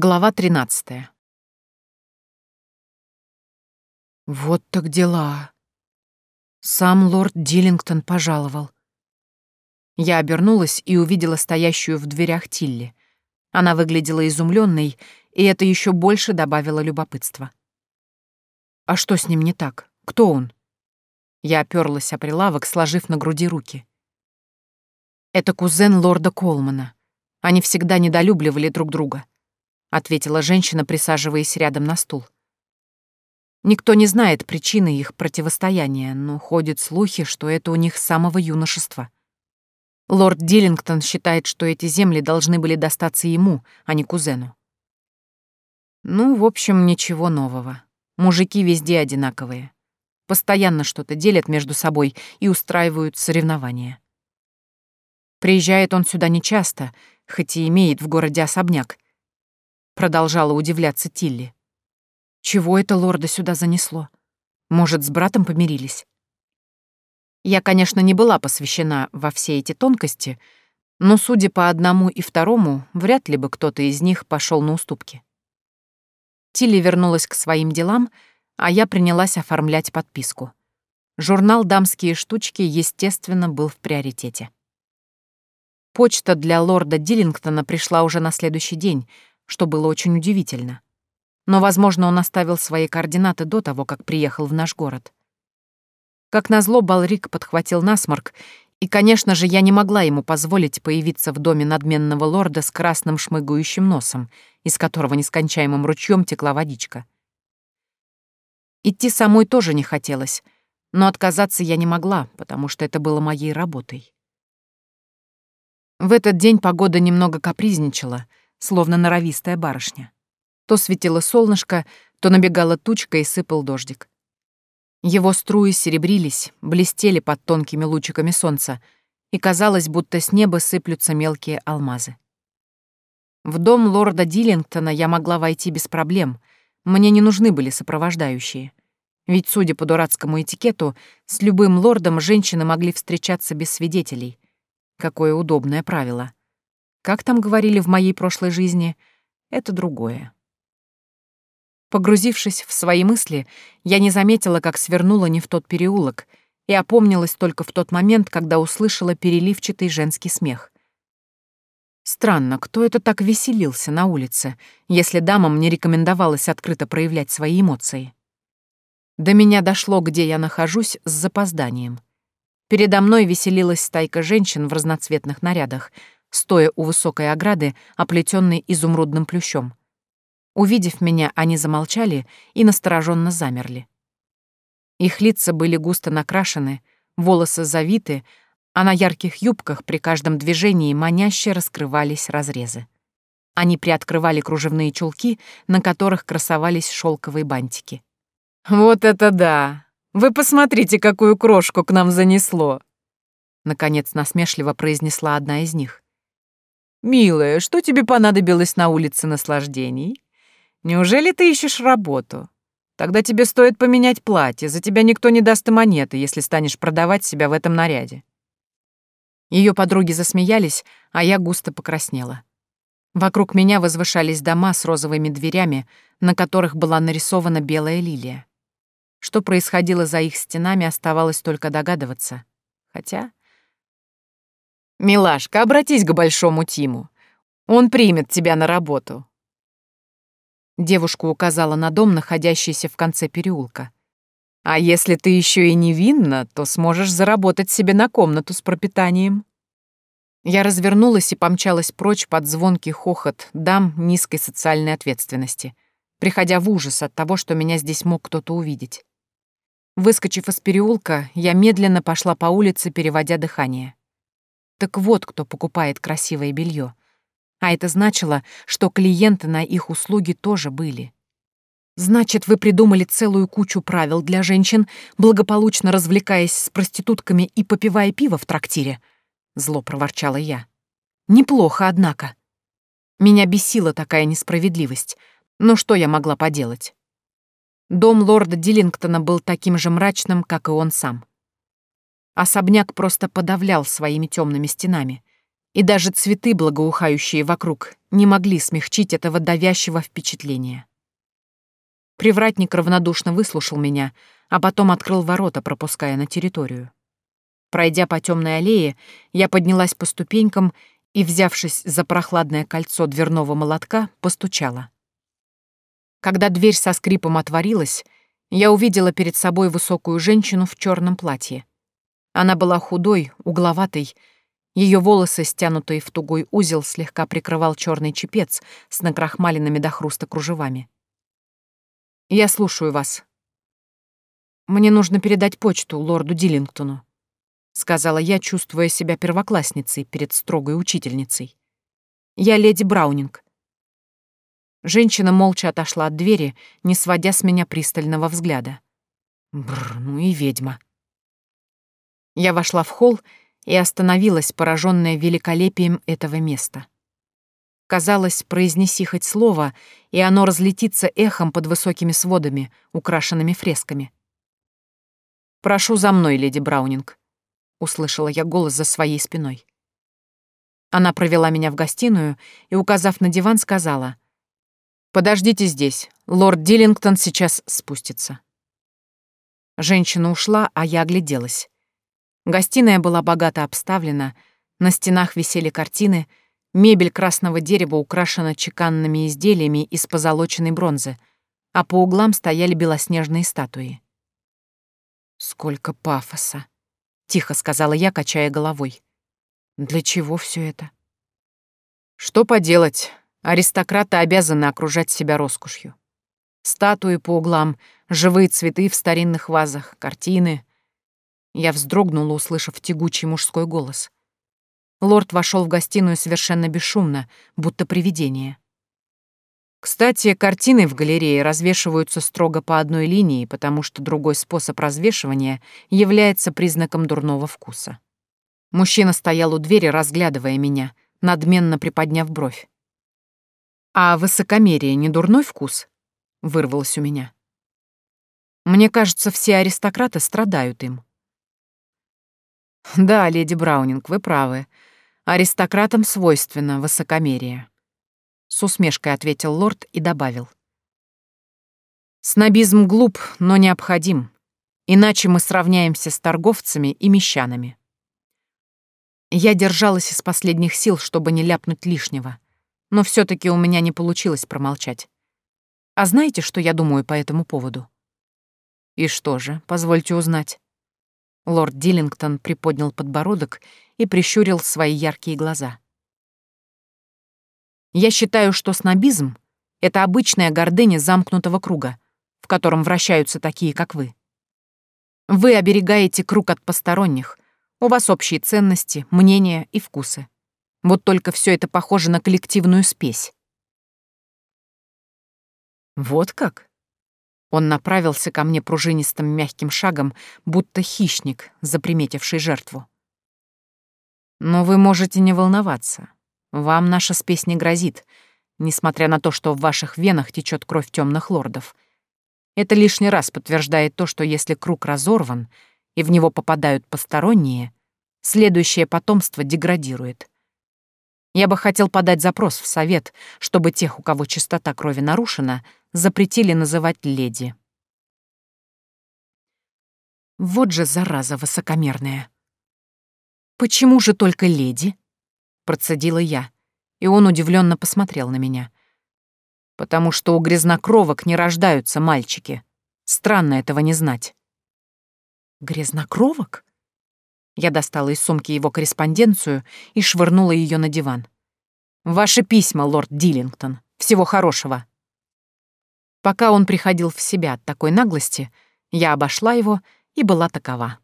Глава 13. Вот так дела. Сам лорд Диллингтон пожаловал. Я обернулась и увидела стоящую в дверях Тилли. Она выглядела изумленной, и это еще больше добавило любопытства. А что с ним не так? Кто он? Я оперлась о прилавок, сложив на груди руки. Это кузен лорда Колмана. Они всегда недолюбливали друг друга. — ответила женщина, присаживаясь рядом на стул. Никто не знает причины их противостояния, но ходят слухи, что это у них с самого юношества. Лорд Диллингтон считает, что эти земли должны были достаться ему, а не кузену. Ну, в общем, ничего нового. Мужики везде одинаковые. Постоянно что-то делят между собой и устраивают соревнования. Приезжает он сюда нечасто, хоть и имеет в городе особняк, продолжала удивляться Тилли. Чего это лорда сюда занесло? Может, с братом помирились? Я, конечно, не была посвящена во все эти тонкости, но, судя по одному и второму, вряд ли бы кто-то из них пошел на уступки. Тилли вернулась к своим делам, а я принялась оформлять подписку. Журнал «Дамские штучки», естественно, был в приоритете. Почта для лорда Диллингтона пришла уже на следующий день, что было очень удивительно. Но, возможно, он оставил свои координаты до того, как приехал в наш город. Как назло, Балрик подхватил насморк, и, конечно же, я не могла ему позволить появиться в доме надменного лорда с красным шмыгающим носом, из которого нескончаемым ручьем текла водичка. Идти самой тоже не хотелось, но отказаться я не могла, потому что это было моей работой. В этот день погода немного капризничала — словно норовистая барышня. То светило солнышко, то набегала тучка и сыпал дождик. Его струи серебрились, блестели под тонкими лучиками солнца, и казалось, будто с неба сыплются мелкие алмазы. В дом лорда Диллингтона я могла войти без проблем, мне не нужны были сопровождающие. Ведь, судя по дурацкому этикету, с любым лордом женщины могли встречаться без свидетелей. Какое удобное правило. Как там говорили в моей прошлой жизни, это другое. Погрузившись в свои мысли, я не заметила, как свернула не в тот переулок, и опомнилась только в тот момент, когда услышала переливчатый женский смех. Странно, кто это так веселился на улице, если дамам не рекомендовалось открыто проявлять свои эмоции? До меня дошло, где я нахожусь, с запозданием. Передо мной веселилась стайка женщин в разноцветных нарядах — стоя у высокой ограды, оплетенной изумрудным плющом. Увидев меня, они замолчали и настороженно замерли. Их лица были густо накрашены, волосы завиты, а на ярких юбках при каждом движении маняще раскрывались разрезы. Они приоткрывали кружевные чулки, на которых красовались шелковые бантики. «Вот это да! Вы посмотрите, какую крошку к нам занесло!» Наконец насмешливо произнесла одна из них. «Милая, что тебе понадобилось на улице наслаждений? Неужели ты ищешь работу? Тогда тебе стоит поменять платье, за тебя никто не даст и монеты, если станешь продавать себя в этом наряде». Ее подруги засмеялись, а я густо покраснела. Вокруг меня возвышались дома с розовыми дверями, на которых была нарисована белая лилия. Что происходило за их стенами, оставалось только догадываться. Хотя «Милашка, обратись к Большому Тиму. Он примет тебя на работу». Девушка указала на дом, находящийся в конце переулка. «А если ты еще и невинна, то сможешь заработать себе на комнату с пропитанием». Я развернулась и помчалась прочь под звонкий хохот дам низкой социальной ответственности, приходя в ужас от того, что меня здесь мог кто-то увидеть. Выскочив из переулка, я медленно пошла по улице, переводя дыхание. Так вот, кто покупает красивое белье. А это значило, что клиенты на их услуги тоже были. Значит, вы придумали целую кучу правил для женщин, благополучно развлекаясь с проститутками и попивая пиво в трактире? Зло проворчала я. Неплохо, однако. Меня бесила такая несправедливость. Но что я могла поделать? Дом лорда Диллингтона был таким же мрачным, как и он сам. Особняк просто подавлял своими темными стенами. И даже цветы, благоухающие вокруг, не могли смягчить этого давящего впечатления. Привратник равнодушно выслушал меня, а потом открыл ворота, пропуская на территорию. Пройдя по темной аллее, я поднялась по ступенькам и, взявшись за прохладное кольцо дверного молотка, постучала. Когда дверь со скрипом отворилась, я увидела перед собой высокую женщину в черном платье. Она была худой, угловатой, ее волосы, стянутые в тугой узел, слегка прикрывал черный чепец с накрахмаленными до хруста кружевами. «Я слушаю вас. Мне нужно передать почту лорду Диллингтону», — сказала я, чувствуя себя первоклассницей перед строгой учительницей. «Я леди Браунинг». Женщина молча отошла от двери, не сводя с меня пристального взгляда. Бррр, ну и ведьма. Я вошла в холл и остановилась, пораженная великолепием этого места. Казалось, произнеси хоть слово, и оно разлетится эхом под высокими сводами, украшенными фресками. «Прошу за мной, леди Браунинг», — услышала я голос за своей спиной. Она провела меня в гостиную и, указав на диван, сказала, «Подождите здесь, лорд Диллингтон сейчас спустится». Женщина ушла, а я огляделась. Гостиная была богато обставлена, на стенах висели картины, мебель красного дерева украшена чеканными изделиями из позолоченной бронзы, а по углам стояли белоснежные статуи. «Сколько пафоса!» — тихо сказала я, качая головой. «Для чего все это?» «Что поделать? Аристократы обязаны окружать себя роскошью. Статуи по углам, живые цветы в старинных вазах, картины, я вздрогнула, услышав тягучий мужской голос. Лорд вошел в гостиную совершенно бесшумно, будто привидение. Кстати, картины в галерее развешиваются строго по одной линии, потому что другой способ развешивания является признаком дурного вкуса. Мужчина стоял у двери, разглядывая меня, надменно приподняв бровь. «А высокомерие не дурной вкус?» — вырвалось у меня. «Мне кажется, все аристократы страдают им». Да, леди Браунинг, вы правы. Аристократам свойственно высокомерие. С усмешкой ответил лорд и добавил. Снобизм глуп, но необходим. Иначе мы сравняемся с торговцами и мещанами. Я держалась из последних сил, чтобы не ляпнуть лишнего. Но все таки у меня не получилось промолчать. А знаете, что я думаю по этому поводу? И что же, позвольте узнать. Лорд Диллингтон приподнял подбородок и прищурил свои яркие глаза. «Я считаю, что снобизм — это обычная гордыня замкнутого круга, в котором вращаются такие, как вы. Вы оберегаете круг от посторонних, у вас общие ценности, мнения и вкусы. Вот только все это похоже на коллективную спесь». «Вот как?» Он направился ко мне пружинистым мягким шагом, будто хищник, заприметивший жертву. Но вы можете не волноваться. Вам наша спесь не грозит, несмотря на то, что в ваших венах течет кровь темных лордов. Это лишний раз подтверждает то, что если круг разорван и в него попадают посторонние, следующее потомство деградирует. Я бы хотел подать запрос в совет, чтобы тех, у кого чистота крови нарушена, запретили называть леди. Вот же зараза высокомерная. «Почему же только леди?» — процедила я, и он удивленно посмотрел на меня. «Потому что у грязнокровок не рождаются мальчики. Странно этого не знать». «Грязнокровок?» Я достала из сумки его корреспонденцию и швырнула ее на диван. «Ваши письма, лорд Диллингтон. Всего хорошего». Пока он приходил в себя от такой наглости, я обошла его и была такова.